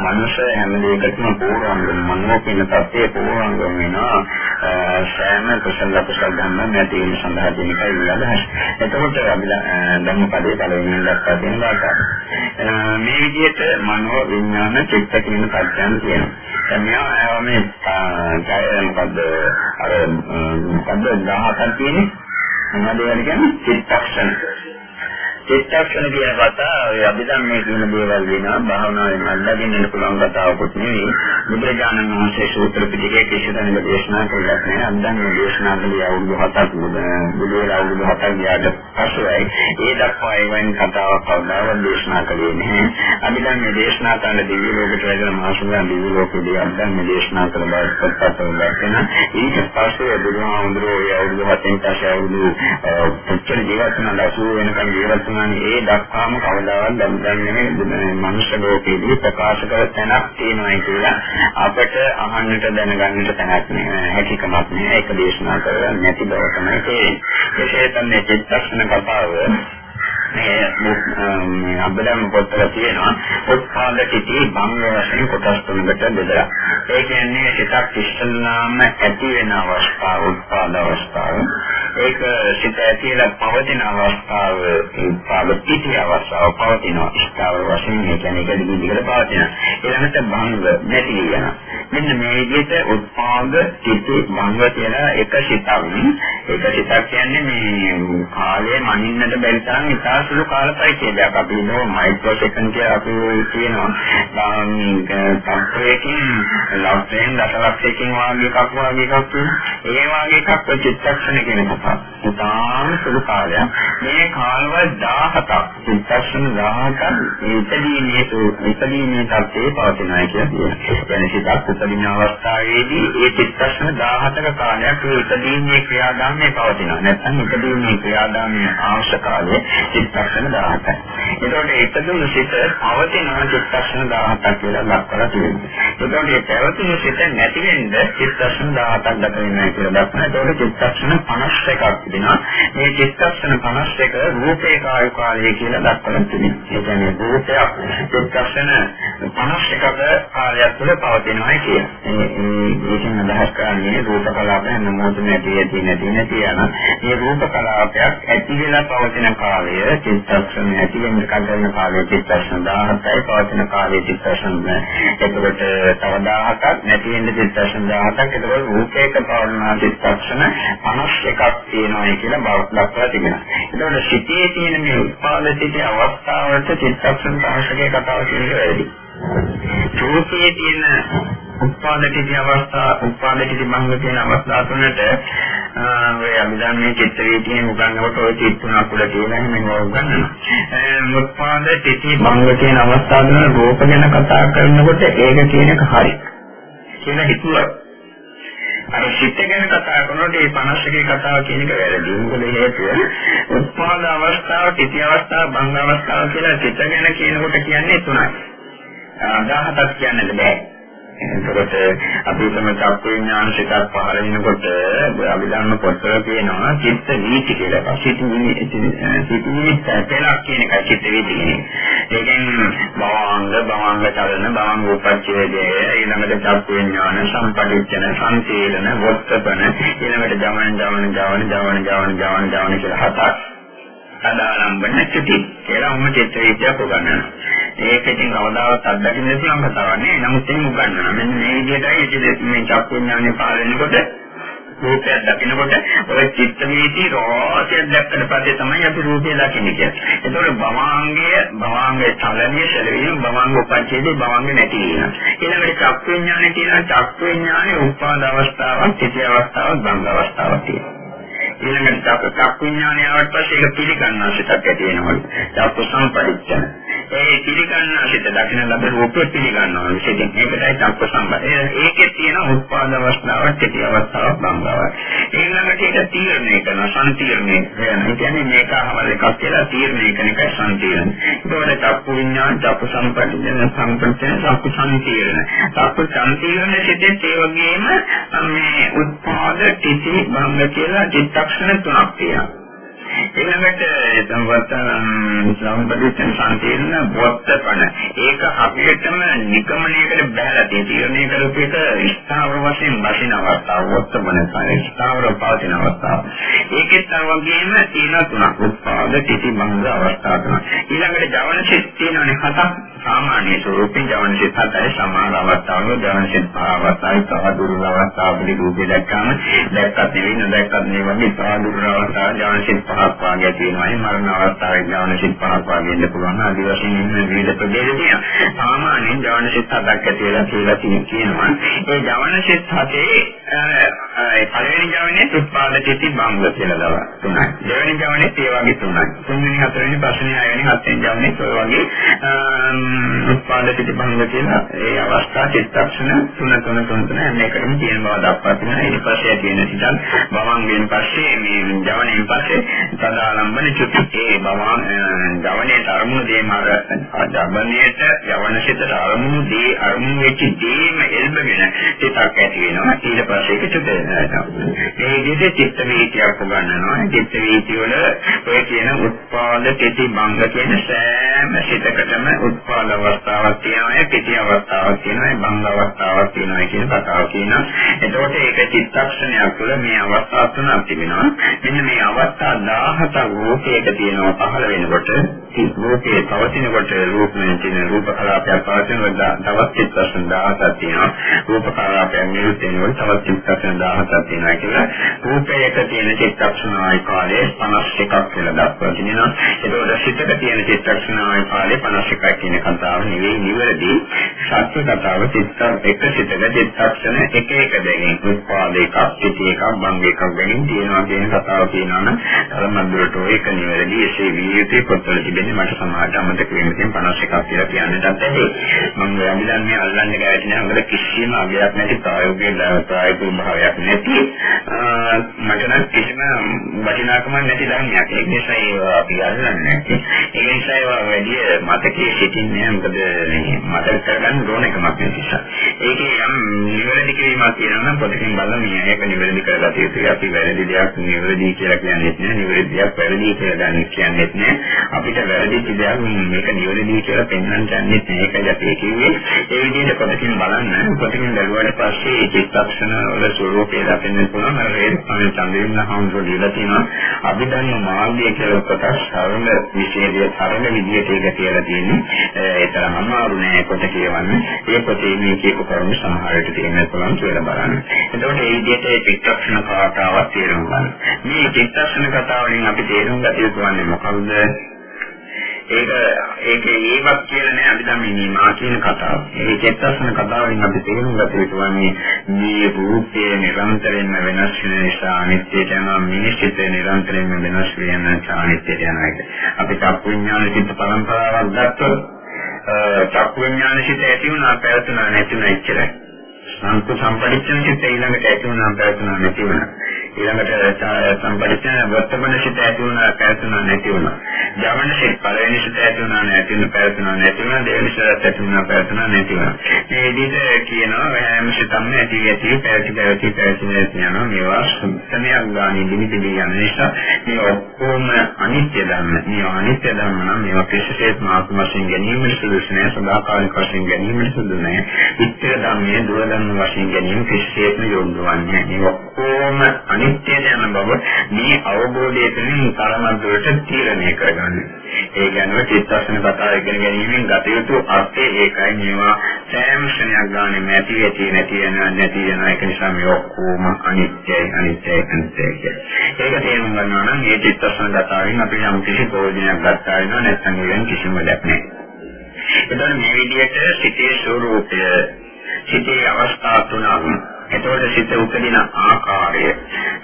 මනුෂ්‍ය හැම දෙයකටම පූර්වංගම මනෝ කියන තත්ත්වයේ පූර්වංගම වෙනවා සෑම කුසල කුසල ගන්න නැති වෙන සඳහා දෙන එකයි අදහස්. එතකොට අපි ධම්මපදයේ පළවෙනි දක්වා දෙන වාක්‍යය. මේ විදිහට මනෝ විඥාන චිත්ත කියන පද්‍යයන් තියෙනවා. දැන් මෙයා මේ ජය මොකද්ද? අර මොකද්ද? 17ක් තියෙන්නේ. මොනවද කියන්නේ? චිත්තක්ෂණ. චිත්තක්ෂණ කියන කතා ඔය අභිධර්මයේ කියන දේවල් වෙනවා භාවනාවෙන් අල්ලගෙන ඉන්න පුළුවන් කතාවකුත් නෙවෙයි. බුදුරජාණන් වහන්සේ සූත්‍ර පිටකයේ කිසිදෙනෙක් දේශනා කළා නැහැ. අභිධර්ම දේශනා කළේ අවුරුදු 7ක් බුදු වෙලා අවුරුදු 7ක් ගියාට පස්සෙයි ඒ දක්වා එවන් කතාවක් කවදාවත් දේශනා කළේ නැහැ. අභිධර්මයේ දේශනා කරන දිව්‍ය ලෝකයට වැඩලා මාසුගා දිව්‍ය ලෝකෙදී අභිධර්ම දේශනා කළ බව පොත්පත්වල දැක්කන ඊට පස්සේ බුදුහාමුදුරුවෝ ඒ අවුරුදු 7න් පස්සේ අවුරුදු පුච්චර ජීවත් වෙන 80 වෙනකන් ජීවත් වුණානේ ඒ දක්වාම කවදාවත් දැනගන්නේ මනුෂ්‍ය ලෝකයේදී ප්‍රකාශ කර තැනක් තියෙනවා කියලා අපට අහන්නට දැනගන්නට තැනක් නෑ හැකියාවක් නෑ ඒක දේශනා කරන්නේ නැති බව තමයි තේරෙන්නේ. විශේෂයෙන් මේ චිත්තක්ෂණ කතාව මේ අබ්බදම් පොතේ තියෙනවා උත්පාද කිටි භංග වශයෙන් කොටස් තුනකට බෙදලා. ඒ කියන්නේ සිතක් ඉස්සල්ලාම ඇති වෙන අවස්ථාව උත්පාද අවස්ථාව. ඒක සිත ඇතිලා පවතින අවස්ථාව උත්පාද කිටි අවස්ථාව පවතින ස්ථාවර වශයෙන් ඒ කියන්නේ ඒක දිගට දිගට පවතින. ඊළඟට භංග නැති වෙනවා. මෙන්න මේ විදිහට උත්පාද කිටි භංග කියලා එක සිතක්. ඒක සිතක් කියන්නේ මේ කාලය මනින්නට බැරි තරම් ඉතා සුළු කාල පරිච්ඡේදයක් අපි නෝ මයික්‍රෝ සෙකන්ඩ් කියලා අපි කියනවා. තත්ත්වයකින් ලක්ෂයෙන් දසලක්ෂයකින් වාගේ එකක් වාගේ එකක් ඒ වාගේ එකක් චිත්තක්ෂණ කියන කතාව. ඉතාම සුළු කාලයක්. මේ කාලවල 17ක් සිතක්ෂණ 17ක් ඉදදීනේ ඉදදීනේ තත්ත්වේ පවතිනවා කියලා කියනවා. වෙන සිතක් උපදින අවස්ථාවේදී ඒ සිතක්ෂණ 17ක කාලයක් ඒ ඉදදීනේ ක්‍රියාදාමයේ පවතිනවා. නැත්නම් ඉදදීනේ ක්‍රියාදාමයේ අවශ්‍ය කාලය සිතක්ෂණ 17යි. ඒතකොට ඉදදීන සිත පවතින සිතක්ෂණ 17ක් කියලා ලක්වලා තියෙනවා. ඒතකොට ඒ පැවතින සිත නැති වෙන්න සිතක්ෂණ 17ක් ගත වෙනවා කියලා දක්වනවා. ඒතකොට සිතක්ෂණ 51ක් තිබෙනවා. මේ චිත්තක්ෂණ 51 රූපේ කාය කාලය කියලා දක්වලා තියෙනවා. ඒ කියන්නේ රූපයක් චිත්තක්ෂණ 51ක කාලයක් තුළ පවතිනවා කියන. මේකෙන් අදහස් කරන්නේ රූප කලාපය නමෝද නැති ඇති නැති නැති යන මේ රූප කලාපයක් ඇති වෙලා පවතින කාලය චිත්තක්ෂණ ඇති වෙන කරන කාලයේ චිත්තක්ෂණ 17යි පවතින කාලයේ චිත්තක්ෂණ එතකොට තව 17ක් නැති වෙන චිත්තක්ෂණ 17ක් එතකොට රූපයක පවරන චිත්තක්ෂණ 51ක් තියෙනවා කියලා බවක් දක්වලා තිබෙනවා. එතකොට සිතේ තියෙන මේ උත්පාද සිටි අවස්ථාවට චිත්තක්ෂණ 51 කතාව කියන්නේ වැඩි. රූපයේ තියෙන උත්පාද සිටි අවස්ථා උත්පාද සිටි භංග කියන අවස්ථා තුනට ඔය අභිධර්මයේ චිත්ත වීතියෙන් උගන්වනකොට ඔය චිත්ත තුනක් උඩ තියෙන හැම උගන්වනවා. මුත්පාද චිති භංග කියන අවස්ථාවල රූප ගැන කතා කරනකොට ඒක කියන එක හරි. කියලා හිතුවා. අර චිත්ත ගැන කතා කරනකොට මේ 51 කතාව කියන එක වැරදි. මොකද හේතුව උත්පාද අවස්ථාව, චිත්ත අවස්ථාව, භංග අවස්ථාව කියලා චිත්ත ගැන කියනකොට කියන්නේ තුනයි. 17ක් කියන්නද බෑ. එතකොට අපි තම චක්ක විඥාන සිතක් පහළ වෙනකොට අභිධර්ම පොතේ තියෙනවා චිත්ත වීති කියලා. චිත්ත වීති තැලක් කියන එක චිත්ත වීති කියන්නේ. ඒකෙන් භවංග භවංග චලන භවංග උපච්ඡේදය ඊළඟට චක්ක විඥාන සම්පටිච්ඡන සංසීලන වොත්තපන ඊළඟට ජවන ජවන ජවන ජවන ජවන ජවන ජවන කියලා හතක් සදාලම්බන චුති කියලා උම චිත්ත විද්‍යාව උගන්වනවා. ඒක ඉතින් කවදාවත් අත්දකින්න පුළුවන් කතාවක් නෙවෙයි. නමුත් ඒක උගන්වනවා. මෙන්න මේ විදිහටයි මේ චක්කු විඥානේ පාලනකොට රූපයක් දකිනකොට ඔය චිත්ත වීති රෝසයක් දැක්කට පස්සේ තමයි අපි රූපය දකින්නේ කියන්නේ. ඒතකොට භවාංගය භවාංගයේ චලනීය සැලවීම භවාංග උපච්ඡේදේ භවාංග නැති වෙනවා. ඊළඟට චක්කු විඥානේ තියෙනවා චක්කු විඥානේ උපාද අවස්ථාවක්, චිත්ත අවස්ථාවක්, භංග අවස්ථාවක් තියෙනවා. ඊළඟට චක්ක විඥානය ආවට පස්සේ ඒක පිළිගන්නා සිතක් ඇති වෙනවා. චක්ක සම්පරිච්ඡන. ඒ පිළිගන්නා සිත දකින්න ලබන රූපය පිළිගන්නවා. විශේෂයෙන් ඒකටයි චක්ක සම්පරිච්ඡන. ඒකේ තියෙන උත්පාද අවස්ථාවක්, චිති අවස්ථාවක්, බංගාවක්. ඊළඟට ඒක තීරණය කරන සම්තිරණය වෙන. ඒ කියන්නේ මේකම එකක් කියලා තීරණය කරන එකයි සම්තිරණ. ඒකෝට චක්ක විඥාන, චක්ක සම්පරිච්ඡන, සම්පරිච්ඡන, චක්ක සම්තිරණ. චක්ක සම්තිරණ සිතේ ඒ වගේම මේ උත්පාද, චිති, බංග කියලා චිත්ත ලක්ෂණ තුනක් තියෙනවා. ඊළඟට සම්වත්ත සම්පදිතන් සම්පීර්ණ වත්තපන ඒක හරියටම නිකමණයකට බහැලා තියෙන තීරණය කරපු එක ස්ථාවර වශයෙන් බසින අවස්ථාව වත්තපන තමයි ස්ථාවර පවතින අවස්ථාව. ඒකෙත් වගේම තියෙන තුනක්. උත්පාද කිසි මංග අවස්ථා තුනක්. ඊළඟට ජවන සිත් තියෙනවනේ හතක්. සාමාන්‍ය ස්වරූපයෙන් ජවන සිත් හතයි. සමාන අවස්ථාවල ජවන සිත් පහ අවස්ථාවයි. තව දුර්වල අවස්ථාවකදී රූපේ දැක්කම දැක්කත් නෙවෙයි නොදැක්කත් නෙවෙයි වගේ තව දුර්වල අවස්ථාව ජවන සිත් පහක් වාගේ තියෙනවා. මරණ අවස්ථාවේ ජවන සිත් පහක් වාගේ ඉන්න පුළුවන්. ආදි වශයෙන් ඉන්න විවිධ ප්‍රභේද තියෙනවා සාමාන්‍යයෙන් ජවන සිත් හතක් ඇති වෙලා කියලා කියනවා. ඒ ජවන සිත් හතේ පළවෙනි ජවනේ උත්පාද චිති බංග කියලා දව තුනයි. දෙවෙනි ජවනේ ඒ වගේ තුනයි. තුන්වෙනි හතරවෙනි පස්වෙනි හයවෙනි හත්වෙනි ජවනේ ඒ වගේ උත්පාද පිටිබංග කියලා ඒ අවස්ථා චිත්තක්ෂණ තුන තුන තුන තුන හැම එකටම තියෙන බව දක්වා තිනවා ඊට පස්සේ තියෙන සිතන් බවංගෙන් පස්සේ මේ ජවණයෙන් පස්සේ සදාලම්බන චුති ඒ බවං ජවණේ අරමුණු දේම අර ජවණයට යවන සිතට අරමුණු දේ අරමුණු වෙච්ච දේම එල්බගෙන සිතක් ඇති වෙනවා. ඊට පස්සේ ඒක චුත වෙනවා. ඒ විදිහට චිත්ත වීතියක් උගන්වනවා. චිත්ත වීතිය වල ඔය කියන උත්පාද පිටි බංග කියන සෑම සිතකටම උත්පාද උපාද අවස්ථාවක් තියෙනවා. පිටි අවස්ථාවක් තියෙනවා. බංග අවස්ථාවක් තියෙනවා කියන කතාව කියනවා. එතකොට ඒක චිත්තක්ෂණයක් තුළ මේ අවස්ථා තුනක් තිබෙනවා. මෙන්න මේ අවස්ථා 17 රූපයක තියෙනවා පහළ වෙනකොට රූපයේ පවතිනකොට රූපයෙන් තියෙන රූප කලාපයක් පවතිනකොට තවත් චිත්තක්ෂණ 17ක් තියෙනවා. රූප කලාපයක් නිරුත් වෙනකොට තවත් චිත්තක්ෂණ 17ක් තියෙනවා කියලා රූපයක තියෙන චිත්තක්ෂණ ආයි කාලය 51ක් කියලා දක්වලා තිනවා. එතකොට සිතක තියෙන චිත්තක්ෂණ ආයි කාලය 51ක් කියන කතාව නෙවෙයි නිවැරදි සත්‍ය කතාව චිත්ත එක සිතක චිත්තක්ෂණ එක එක දෙකින් උත්පාද එකක් පිටි එකක් බංග එකක් ගැනීම තියෙනවා කියන කතාව කියනවා නම් තරමද්දරට ඒක නිවැරදි එසේ විය යුතුයි පොත්වල තිබෙන්නේ මට සමාජ අමතක වෙන තියෙන 51ක් කියලා කියන්නටත් ඇති මම යම්දන් මේ අල්ලන්නේ ගැටෙන අංගල කිසිම අගයක් නැති ප්‍රායෝගික ප්‍රායෝගික භාවයක් නැති මට නම් කිසිම වටිනාකමක් නැති ධර්මයක් ඒ නිසා ඒවා අපි අල්ලන්නේ ඒ නිසා ඒවා වැඩි මතකයේ සිටින්නේ නෑ මොකද මේ මතක කරගන්න ඕන එකමක් නිසා. ඒකේ යම් නිවැරදි කිරීමක් තියෙනවා නම් පොතකින් බලලා මේ ඒක නිවැරදි කරගත යුතුයි. අපි වැරදි දෙයක් නිවැරදි කියලා කියන්නේ නැහැ. නිවැරදි දෙයක් වැරදි කියලා ගන්න කියන්නේ නැහැ. අපිට වැරදි දෙයක් මේක නිවැරදි කියලා පෙන්වන්න යන්නේ නැහැ. ඒකයි අපි කිව්වේ. ඒ විදිහට පොතකින් බලන්න. පොතකින් බැලුවාට පස්සේ චිත්තක්ෂණ වල ස්වરૂපය දකින්න පුළුවන්. අර ඒ තමයි චන්දේන්න හඳුනන දීලා තියෙනවා. අභිධර්ම මාර්ගය කියලා කොටස් සරල විශේෂය සරල විදිහට ඒක කියලා තියෙන්නේ. ඒ තරම් අමාරු නෑ කොට කියවන්න. ඒ පොතේ මේ කියපු කරුණු සමහරට තියෙන්න පුළුවන් කියලා බලන්න. එතකොට මේ විදිහට ඒ චිත්තක්ෂණ කතාවක් තේරුම් ගන්න. මේ චිත්තක්ෂණ කතාවලින් අපි තේරුම් ගත යුතු වන්නේ මොකක්ද? ඒක ඒක ඒවත් කියලා නෑ අපි දැන් මේ මා කියන කතාව. ඒ චේතසන කතාවෙන් අපි තේරුම් ගත යුතු වන්නේ මේ රූපයේ නිරන්තරයෙන්ම වෙනස් වෙන නිසා අනිත්‍යයට යනවා මිනිස්සිත නිරන්තරයෙන්ම වෙනස් වෙන නිසා අනිත්‍යයට යනවා. අපි චක්කු විඥාන චිත්ත පරම්පරාවක් ගත්තොත් චක්කු විඥාන චිත්ත ඇති වුණා පැවතුණා නැති වුණා ඉච්චරයි. සංකු සම්පරිච්ඡන චිත්ත ඊළඟට ඇති වුණා පැවතුණා නැති වුණා. ඊළඟට සම්පරිච්ඡන වර්තමන චිත්ත ඇති වුණා පැවතුණා නැති වුණා. ජවන චිත්ත පළවෙනි චිත්ත ඇති වුණා නැති වුණා පැවතුණා නැති වුණා. දෙවෙනි චිත්ත ඇති වුණා පැවතුණා නැති වුණා. මේ විදිහට කියනවා හැම චිත්තම ඇති ඇති පැවති පැවති පැවති නැති යනවා. මේවා සම්පතනයක් ගානේ දිවි දිවි යන නිසා මේ ඔක්කොම අනිත්‍ය ධර්ම. මේ අනිත්‍ය ධර්ම නම් මේවා කිසිසේත් මාත්ම වශයෙන් ගැනීමට සුදුසු නැහැ. සදාකාලික වශයෙන් ගැනීමට සුදුසු නැහැ. ඉත්‍ය ධර්මයේ දුර ධර්ම වශයෙන් ගැනීම කිසිසේත්ම යොමු වන්නේ නැහැ. මේ ඔක්කොම අනිත්‍යද යන බව මේ අවබෝධය තුළින් තරමක් දුරට තීරණය කරගන්න. ඒ කියන්නේ චිත්තස්න කතාව ඉගෙන ගැනීමෙන් ගත යුතු අර්ථය ඒකයි මේවා සෑම ක්ෂණයක් ගානේ නැති ඇති නැති යන නැති යන එක නිසා මේ ඔක්කොම අනිත්‍යයි අනිත්‍යයි අනිත්‍යයි. ඒක තේරුම් ගන්නවා නම් මේ චිත්තස්න කතාවෙන් අපි යම් කිසි ප්‍රයෝජනයක් ගන්නවා වෙනවා නැත්නම් ඒවෙන් කිසිම දෙයක් නැහැ. එතකොට මේ විදිහට සිතේ ස්වરૂපය සිතේ අවස්ථා තුනක් එතකොට සිත උපදින ආකාරය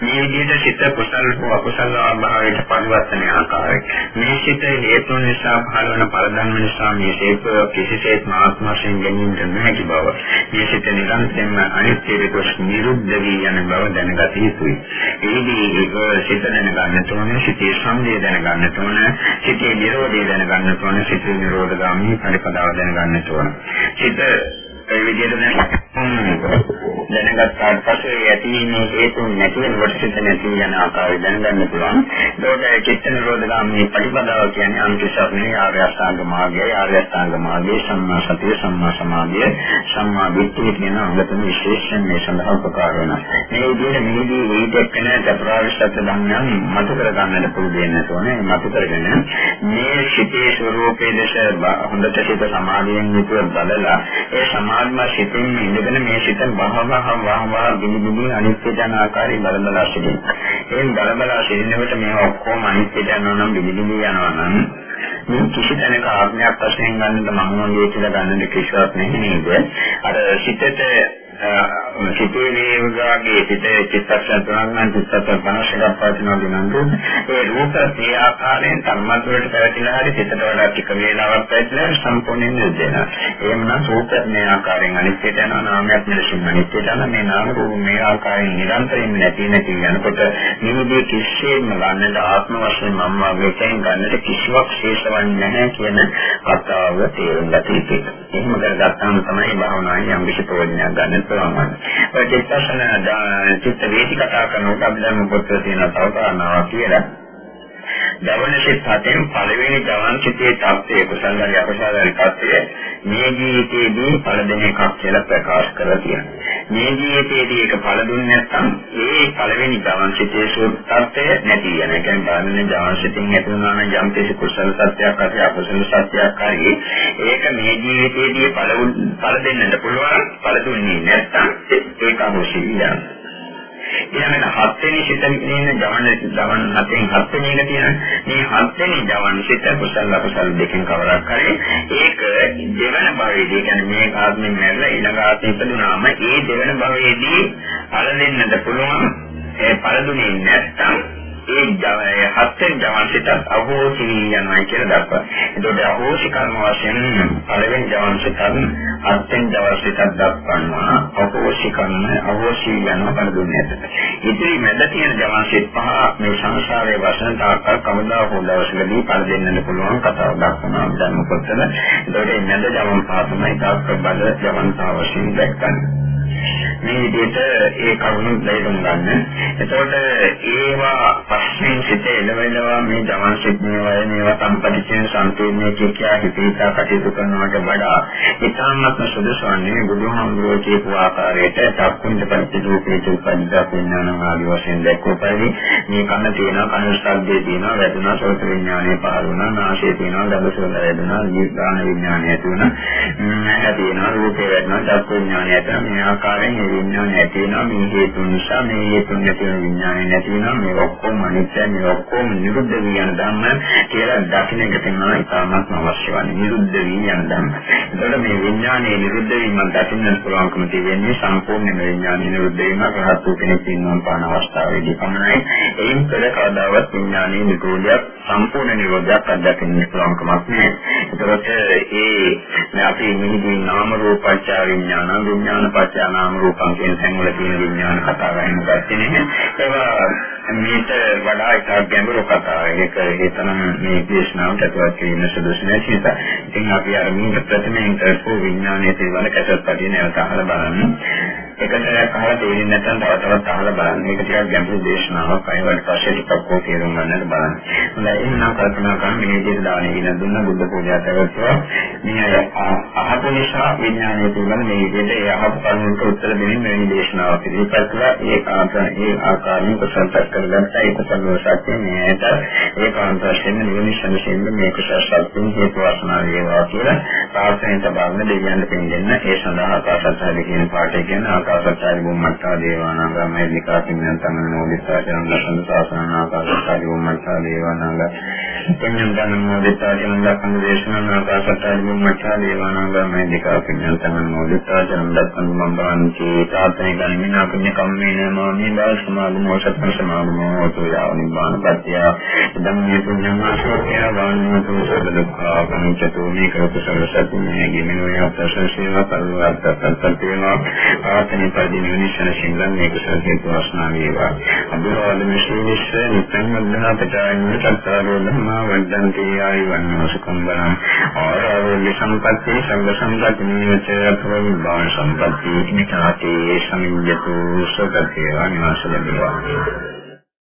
මේ විදිහට සිත කුසල හෝ අකුසල භාවයට පරිවර්තන ආකාරය. මේ සිත හේතු නිසා පහළවන පරදන්න නිසා මේ සිත කිසිසේත් මාත්ම වශයෙන් ගැනීමට නොහැකි බව. මේ සිත නිරන්තරයෙන්ම අනිත්‍ය විකෝෂ නිරුද්ධ වී යන බව දැනගත යුතුයි. ඒදී ඒක සිත දැනගන්න ඕනේ සිතේ සංදේ දැනගන්න ඕනේ සිතේ නිරෝධය දැනගන්න ඕනේ සිතේ නිරෝධ ගාමී පරිපදාව දැනගන්න ඕනේ සිත ඒ විදිහට දැනගත්තාට පස්සේ ඇතිවීමේ හේතුන් නැති වෙනකොට සිත නැති යන ආකාරය දැනගන්න පුළුවන්. ඒකට චිත්ත නිරෝධගාමී ප්‍රතිපදාව කියන්නේ අන්තිශාසනයේ ආර්ය අෂ්ටාංග මාර්ගය, ආර්ය අෂ්ටාංග මාර්ගයේ සම්මා සතිය, සම්මා සමාධිය, සම්මා දිට්ඨිය කියන අංගතුන් විශේෂයෙන් මේ සඳහා උපකාර වෙනවා. මේ විදිහට මේදී වේදකන චතුරාර්ය සත්‍ය ධර්මයන් මතු කර ගන්නට පුළුවන් වෙන්න ඕනේ. මතු කරගෙන මේ සිතේ ස්වરૂපයේ දැස හොඳට සිත සමාධියෙන් යුතුව බලලා ඒ සමා සමාධිමත් සිතින් ඉඳගෙන මේ සිත බහවහ වහවහ බිලිබිලි අනිත්‍ය යන ආකාරයෙන් බලබලා සිටින. එයින් බලබලා සිටිනකොට මේ ඔක්කොම අනිත්‍ය යනවා නම් බිලිබිලි යනවා නම් මේ කිසි තැනක ආඥාවක් වශයෙන් ගන්නට මම වගේ කියලා ගන්නට කිසිවක් නැහැ නේද? අර සිතට සිතේ වේගාගේ සිතේ චිත්තක්ෂණ තුනක් නම් චිත්තක්ෂණ 50ක් පවතිනවා කියනකොට ඒ රූප ඒ ආකාරයෙන් ධර්මත්වයට පැවතිලා හරි සිතට වඩා ටික වේලාවක් පැවතිලා සම්පූර්ණයෙන් නිදෙනවා. එහෙමනම් රූප මේ ආකාරයෙන් අනිත්‍යයට යනවා නාමයක් මෙලෙසින් අනිත්‍යයට යනවා මේ නාම රූප මේ ආකාරයෙන් නිරන්තරයෙන් නැති නැති යනකොට නිමුදේ කිසියෙම ගන්නට ආත්ම වශයෙන් මම වගේ කෙනෙක් ගන්නට කිසිවක් ශේෂවන්නේ නැහැ කියන කතාව තේරුම් ගත යුතුයි. එහෙම කරගත්තාම තමයි භාවනාවේ යම් කිසි ප්‍රයෝජනයක් ගන්න පුළුවන්. ඔය චිත්තසන චිත්ත වේදි කතා කරනකොට අපි දැන් පොතේ තියෙන තව කාරණාවක් කියලා. දවන සිත් හතෙන් පළවෙනි දවන සිතේ தත්ත්වය කුසලයි අකුසලයි தත්ත්වය මේ ජීවිතයේදී පළ දෙන එකක් කියලා ප්‍රකාශ කරලා තියෙනවා. මේ ජීවිතයේදී ඒක පළ දුන්නේ නැත්නම් ඒ පළවෙනි දවන සිතේ සූත්‍රය නැති වෙන. ඒ කියන්නේ බලන්නේ දවන සිතින් ඇති වුණා නම් යම් කිසි කුසල සත්‍යයක් හරි අකුසල සත්‍යයක් හරි ඒක මේ ජීවිතයේදී පළ පළ දෙන්නට පුළුවන්. පළ දුන්නේ නැත්නම් ඒක අවශ්‍ය නෑ. ඊළඟට හත්වෙනි සිතෙන් ඉන්න ජවන ජවන හතෙන් හත්වෙනි එක තියෙන මේ හත්වෙනි ජවන සිත කුසල අකුසල දෙකෙන් කවරක් කරේ? ඒක දෙවන භවයේදී කියන්නේ මේ ආත්මෙන් මැරලා ඊළඟ ආත්මෙ ඉපදුනාම ඒ දෙවන භවයේදී පළ දෙන්නට පුළුවන්. ඒ පළ දුන්නේ නැත්නම් ඒ ජවය හත්ෙන් ජවන් සිතත් අහෝසි යනවා කියලා දක්වනවා. ඒකට අහෝසි කර්ම වශයෙන් පළවෙනි ජවන් සිතත් හත්ෙන් ජවන් සිතත් දක්වනවා. අහෝසි කර්ම අහෝසි යනවා බලදුන්නේ නැත. ඉතින් මැද තියෙන ජවන් සිත පහ මේ සංසාරයේ වසන තාක්කල් කවදා හෝ දවසකදී පළ දෙන්නට පුළුවන් කතාවක් දක්වනවා ධර්ම පොතල. ඒකට මැද ජවන් පහ තමයි තාක්ක බල ජවන් වශයෙන් දක්වන්නේ. මේ විදිහට ඒ කරුණු ලැබුම් ගන්න. එතකොට ඒවා පස්සේ සිට එළවෙනවා මේ ජවන් සිත් මේවා මේවා සම්පටිච්ඡේන සම්පූර්ණයේ කියා හිතේතා කටයුතු කරනවට වඩා ඉතාමත් සුදුසු වන්නේ බුදුහාමුදුරුවෝ කියපු ආකාරයට චක්කුන්ට පරිච්ඡේදෝපේත උපදිතා පින්නාන ආදී වශයෙන් දැක්වූ පරිදි මේ කන තියෙනවා කන ශබ්දේ තියෙනවා වැදුනා සෝත විඥානය පහළ වුණා නාසය තියෙනවා ගඳ සුවඳ වැදුනා ජීවාන විඥානය ඇති වුණා ඇහැ තියෙනවා රූපේ වැටෙනවා චක්කු විඥානය ඇති මේ ආකාරයෙන් විඥානය ඇති වෙනවා. මේ හේතු නිසා මේ හේතු නැති වෙන විඥානය නැති වෙනවා. මේ ඔක්කොම අනිත්‍ය මේ ඔක්කොම නිරුද්ධ වී යන ධර්ම කියලා දකින්න එක තමයි ඉතාමත් අවශ්‍ය වන්නේ නිරුද්ධ වී යන ධර්ම. ඒතකොට මේ විඥානයේ නිරුද්ධ වීම දකින්න පුළුවන්කම තියෙන්නේ සම්පූර්ණ විඥානයේ නිරුද්ධ වීම රහත් වූ කෙනෙක් ඉන්නවා පාන අවස්ථාවේදී පමණයි. එයින් පෙර කවදාවත් විඥානයේ නිරෝධයක් සම්පූර්ණ නිරෝධයක් අත්දකින්න පුළුවන්කමක් නැහැ. ඒතකොට ඒ අපි මෙහිදී නාම රූපච්ඡා විඥාන විඥාන පත්‍ය නාම රූපං කියන තැන්වල තියෙන විඥාන කතාව වෙන ගත්තේ නැහැ. ඒවා මේට වඩා එක ගැඹුරු කතාවක්. ඒක හේතනම් මේ දේශනාවට ඇතුළත් කිරීම සුදුසු නැති නිසා. ඉතින් අපි අර මේ ප්‍රථමයෙන් කරපු විඥානයේ තියෙන කැසට් පදින නැවත අහලා බලන්න. එකට අහලා තේරෙන්නේ නැත්නම් තව තවත් අහලා බලන්න. මේක ටිකක් ගැඹුරු දේශනාවක්. අයිවට පස්සේ ටිකක් කෝ තේරුම් ගන්නට බලන්න. හොඳයි එහෙනම් කල්පනා කරන්න මේ විදිහට දාන ඉගෙන දුන්න බුද්ධ පූජා කරවත්වා. මේ අහපු නිසා විඥානයේ පිළිබඳ මේ විදිහට ඒ අහපු කරුණට උත්තර දෙමින් මේ දේශනාව පිළිපැද කළා. ඒ ආකාරයෙන් ඒ ආකාරයෙන් කුසලපත් කරගත්තා. ඒ කුසල සත්‍ය මේට ඒ කාන්ත වශයෙන් නිවන සම්සින්න මේ කුසල සත්‍ය හේතු වාසනා වේවා කියලා ප්‍රාර්ථනා තබන්න දෙවියන් දෙන්න ඒ සඳහා ආකාශත්හාදී කියන පාඩේ කියන ආකාශත්තාරි බුම්මත්තා දේවානාග මහින්නිකා පින්නන්තම නෝදිතා චරණ සාසන ආකාශත්තාරි බුම්මත්තා දේවානාග පින්නන්තම නෝදිතා චරණ දක්ඛන දේශනා ආකාශත්තාරි බුම්මත්තා දේවානාග මහින්නිකා පින්නන්තම නෝදිතා චරණ දක්ඛන මම්බාන්ති තාතේ ගන්මින අපුඤ්ඤ කම්මේන මාමේ බාල සමාගමෝ සත්‍ය සමාගමෝ හෝතු යාව නිබ්බාන පත්‍ය ධම්මේ පුඤ්ඤං ආශෝක්‍ය වාන්තු සබ්බ දුක්ඛා පංචතෝ මේ කරපු සර්ව සතුන් මේ ගිමිනෝ යප්පසේවා පරිවර්තකන්තේනවා ආත ආතනිය පරිදි නිවනිෂන සිංගන් මේක සත්‍යයට වාසනා වේවා. අභිවාදන ශ්‍රීනිස්ස නිතං මද්දහපටායන චත්තාරෝ ධම්මා වද්දන්ති ආයුවන් සුඛං බලං. ආරෝග්‍ය සම්පatti සංඝ සම්පatti නිවච ප්‍රවිභාව සම්පatti නිකාතේ සමිඤ්ඤතු සුඛතේ අනිවාස ලැබේවා.